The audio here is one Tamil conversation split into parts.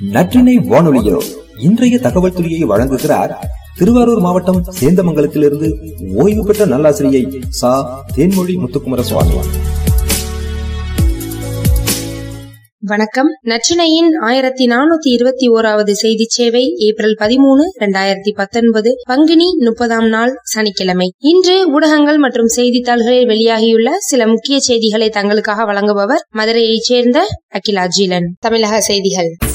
நற்றினை வானொலியோ இன்றைய தகவல் துறையை வழங்குகிறார் திருவாரூர் மாவட்டம் சேந்தமங்கலத்திலிருந்து ஓய்வு பெற்ற நல்லாசிரியை சா. தேன்மொழி முத்துக்குமர சுவாமி வணக்கம். நச்சினையின் ஆயிரத்தி நானூத்தி இருபத்தி ஓராவது செய்தி சேவை ஏப்ரல் பதிமூணு இரண்டாயிரத்தி பத்தொன்பது பங்குனி முப்பதாம் நாள் சனிக்கிழமை. இன்று ஊடகங்கள் மற்றும் செய்தித்தாள்களில் வெளியாகியுள்ள சில முக்கிய செய்திகளை தங்களுக்காக வழங்குபவர் மதுரையைச் சேர்ந்த அகிலா ஜீலன் தமிழக செய்திகள்.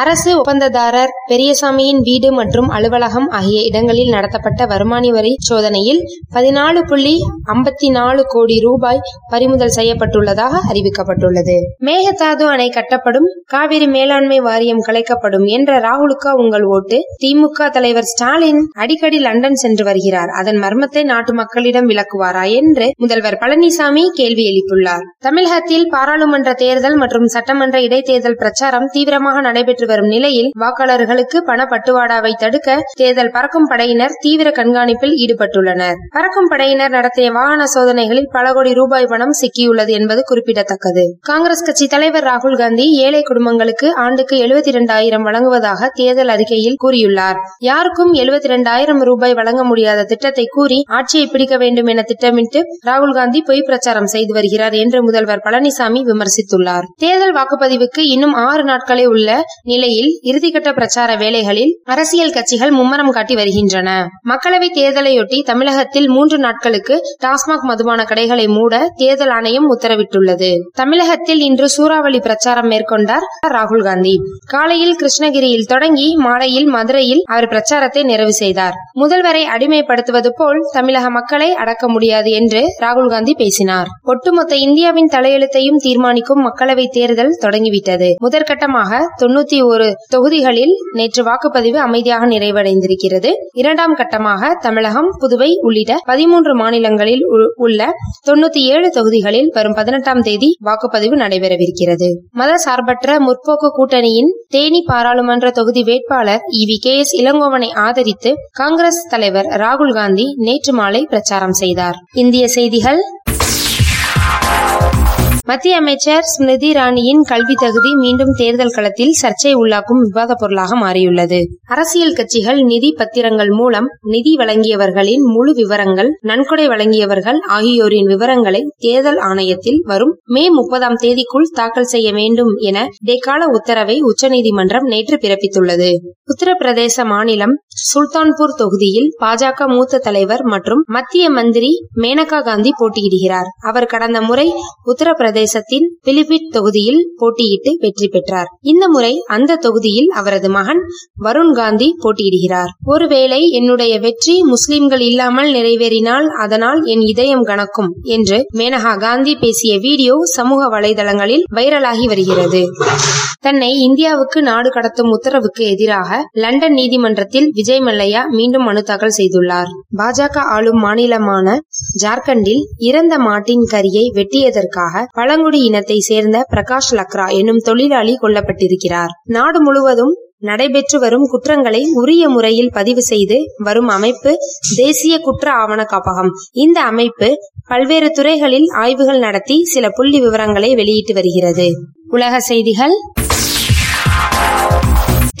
அரசு ஒப்பந்ததாரர் பெரியசாமியின் வீடு மற்றும் அலுவலகம் ஆகிய இடங்களில் நடத்தப்பட்ட வருமான வரி சோதனையில் பதினாலு புள்ளி ஐம்பத்தி நாலு கோடி ரூபாய் பறிமுதல் செய்யப்பட்டுள்ளதாக அறிவிக்கப்பட்டுள்ளது. மேகதாது அணை கட்டப்படும் காவிரி மேலாண்மை வாரியம் கலைக்கப்படும் என்ற ராகுலுக்கா உங்கள் ஓட்டு? திமுக தலைவர் ஸ்டாலின் அடிக்கடி லண்டன் சென்று வருகிறார். அதன் மர்மத்தை நாட்டு மக்களிடம் விளக்குவாரா என்று முதல்வர் பழனிசாமி கேள்வி எழுப்பியுள்ளார். தமிழகத்தில் பாராளுமன்ற தேர்தல் மற்றும் சட்டமன்ற இடைத்தேர்தல் பிரச்சாரம் தீவிரமாக நடைபெற்று நடைபெற்று வரும் நிலையில் வாக்காளர்களுக்கு பணப்பட்டுவாடாவை தடுக்க தேர்தல் பறக்கும் படையினர் தீவிர கண்காணிப்பில் ஈடுபட்டுள்ளனர். பறக்கும் படையினர் நடத்திய வாகன சோதனைகளில் பல கோடி ரூபாய் பணம் சிக்கியுள்ளது என்பது குறிப்பிடத்தக்கது. காங்கிரஸ் கட்சி தலைவர் ராகுல் காந்தி ஏழை குடும்பங்களுக்கு ஆண்டுக்கு எழுபத்தி இரண்டாயிரம் வழங்குவதாக தேர்தல் அறிக்கையில் கூறியுள்ளார். யாருக்கும் எழுபத்தி இரண்டாயிரம் ரூபாய் வழங்க முடியாத திட்டத்தை கூறி ஆட்சியை பிடிக்க வேண்டும் என திட்டமிட்டு ராகுல் காந்தி பொய் பிரச்சாரம் செய்து வருகிறார் என்று முதல்வர் பழனிசாமி விமர்சித்துள்ளார். தேர்தல் வாக்குப்பதிவுக்கு இன்னும் ஆறு நாட்களே உள்ள நிலையில் இறுதிக்கட்ட பிரச்சார வேலைகளில் அரசியல் கட்சிகள் மும்மரம் காட்டி வருகின்றன. மக்களவை தேர்தலையொட்டி தமிழகத்தில் மூன்று நாட்களுக்கு டாஸ்மாக் மதுபான கடைகளை மூட தேர்தல் ஆணையம் உத்தரவிட்டுள்ளது. தமிழகத்தில் இன்று சூறாவளி பிரச்சாரம் மேற்கொண்டார் ராகுல் காந்தி. காலையில் கிருஷ்ணகிரியில் தொடங்கி மாலையில் மதுரையில் அவர் பிரச்சாரத்தை நிறைவு செய்தார். முதல்வரை அடிமைப்படுத்துவது போல் தமிழக மக்களை அடக்க முடியாது என்று ராகுல் காந்தி பேசினார். ஒட்டுமொத்த இந்தியாவின் தலையெழுத்தையும் தீர்மானிக்கும் மக்களவை தேர்தல் தொடங்கிவிட்டது. முதற்கட்டமாக தொண்ணூத்தி ஒரு தொகுதிகளில் நேற்று வாக்குப்பதிவு அமைதியாக நிறைவடைந்திருக்கிறது. இரண்டாம் கட்டமாக தமிழகம் புதுவை உள்ளிட்ட பதிமூன்று மாநிலங்களில் உள்ள தொண்ணூத்தி ஏழு தொகுதிகளில் வரும் பதினெட்டாம் தேதி வாக்குப்பதிவு நடைபெறவிருக்கிறது. மத சார்பற்ற முற்போக்கு கூட்டணியின் தேனி பாராளுமன்ற தொகுதி வேட்பாளர் இ. வி. கே. எஸ். இளங்கோவனை ஆதரித்து காங்கிரஸ் தலைவர் ராகுல் காந்தி நேற்று மாலை பிரச்சாரம் செய்தார். இந்திய செய்திகள் மத்திய அமைச்சர் ஸ்மிருதி இராணியின் கல்வி தகுதி மீண்டும் தேர்தல் களத்தில் சர்ச்சை உள்ளாக்கும் விவாத பொருளாக மாறியுள்ளது. அரசியல் கட்சிகள் நிதி பத்திரங்கள் மூலம் நிதி வழங்கியவர்களின் முழு விவரங்கள் நன்கொடை வழங்கியவர்கள் ஆகியோரின் விவரங்களை தேர்தல் ஆணையத்தில் வரும் மே முப்பதாம் தேதிக்குள் தாக்கல் செய்ய வேண்டும் என இடைக்கால உத்தரவை உச்சநீதிமன்றம் நேற்று பிறப்பித்துள்ளது. உத்தரப்பிரதேச மாநிலம் சுல்தான்பூர் தொகுதியில் பாஜக மூத்த தலைவர் மற்றும் மத்திய மந்திரி மேனகா காந்தி போட்டியிடுகிறார். அவர் கடந்த முறை உத்தரப்பிரதேச பிரதேசத்தின் பிலிபிட் தொகுதியில் போட்டியிட்டு வெற்றி பெற்றார். இந்த முறை அந்த தொகுதியில் அவரது மகன் வருண் காந்தி போட்டியிடுகிறார். ஒருவேளை என்னுடைய வெற்றி முஸ்லிம்கள் இல்லாமல் நிறைவேறினால் அதனால் என் இதயம் கணக்கும் என்று மேனகா காந்தி பேசிய வீடியோ சமூக வலைதளங்களில் வைரலாகி வருகிறது. தன்னை இந்தியாவுக்கு நாடு கடத்தும் உத்தரவுக்கு எதிராக லண்டன் நீதிமன்றத்தில் விஜய் மல்லையா மீண்டும் மனு தாக்கல் செய்துள்ளார். பாஜக ஆளும் மாநிலமான ஜார்க்கண்டில் இறந்த மாட்டின் கரியை வெட்டியதற்காக பழங்குடி இனத்தை சேர்ந்த பிரகாஷ் லக்ரா என்னும் தொழிலாளி கொல்லப்பட்டிருக்கிறார். நாடு முழுவதும் நடைபெற்று வரும் குற்றங்களை உரிய முறையில் பதிவு செய்து வரும் அமைப்பு தேசிய குற்ற ஆவண காப்பகம். இந்த அமைப்பு பல்வேறு துறைகளில் ஆய்வுகள் நடத்தி சில புள்ளி விவரங்களை வெளியிட்டு வருகிறது. உலக செய்திகள்.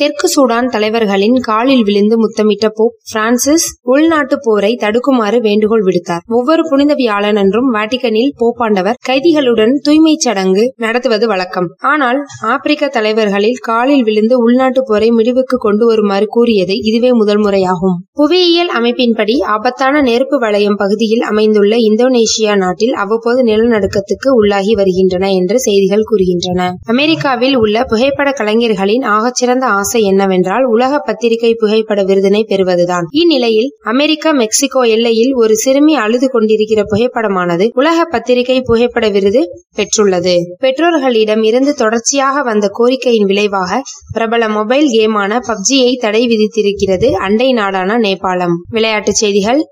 தெற்கு சூடான் தலைவர்களின் காலில் விழுந்து முத்தமிட்ட போப் பிரான்சிஸ் உள்நாட்டு போரை தடுக்குமாறு வேண்டுகோள் விடுத்தார். ஒவ்வொரு புனித வியாழன் அன்றும் வாட்டிகனில் போப்பாண்டவர் கைதிகளுடன் தூய்மை சடங்கு நடத்துவது வழக்கம். ஆனால் ஆப்பிரிக்க தலைவர்களில் காலில் விழுந்து உள்நாட்டு போரை முடிவுக்கு கொண்டு வருமாறு கூறியது இதுவே முதல் முறையாகும். புவியியல் அமைப்பின்படி ஆபத்தான நெருப்பு வளையம் பகுதியில் அமைந்துள்ள இந்தோனேஷியா நாட்டில் அவ்வப்போது நிலநடுக்கத்துக்கு உள்ளாகி வருகின்றன என்று செய்திகள் கூறுகின்றன. அமெரிக்காவில் உள்ள புகைப்பட கலைஞர்களின் ஆகச்சிறந்த ஆசை என்னவென்றால் உலக பத்திரிகை புகைப்பட விருதினை பெறுவதுதான். இந்நிலையில் அமெரிக்கா மெக்சிகோ எல்லையில் ஒரு சிறுமி அழுது கொண்டிருக்கிற புகைப்படமானது உலக பத்திரிகை புகைப்பட விருது பெற்றுள்ளது. பெற்றோர்களிடம் இருந்து தொடர்ச்சியாக வந்த கோரிக்கையின் விளைவாக பிரபல மொபைல் கேமான பப்ஜியை தடை விதித்திருக்கிறது அண்டை நாடான நேபாளம். விளையாட்டுச் செய்திகள்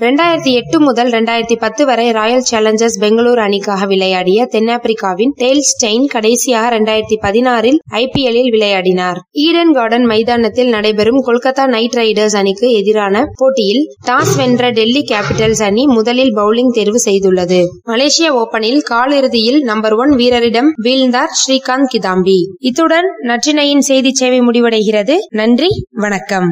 ரெண்டாயிரத்தி எட்டு முதல் ரெண்டாயிரத்தி பத்து வரை ராயல் சேலஞ்சர்ஸ் பெங்களூரு அணிக்காக விளையாடிய தென்னாப்பிரிக்காவின் டெய்ல் ஸ்டெயின் கடைசியாக ரெண்டாயிரத்தி பதினாறில் ஐபிஎல்லில் விளையாடினார். ஈடன் கார்டன் மைதானத்தில் நடைபெறும் கொல்கத்தா நைட் ரைடர்ஸ் அணிக்கு எதிரான போட்டியில் டாஸ் வென்ற டெல்லி கேபிட்டல்ஸ் அணி முதலில் பவுலிங் தேர்வு செய்துள்ளது. மலேசிய ஓபனில் காலிறுதியில் நம்பர் ஒன் வீரரிடம் வீழ்ந்தார் ஸ்ரீகாந்த் கிதாம்பி. இத்துடன் நற்றினையின் செய்தி சேவை முடிவடைகிறது. நன்றி வணக்கம்.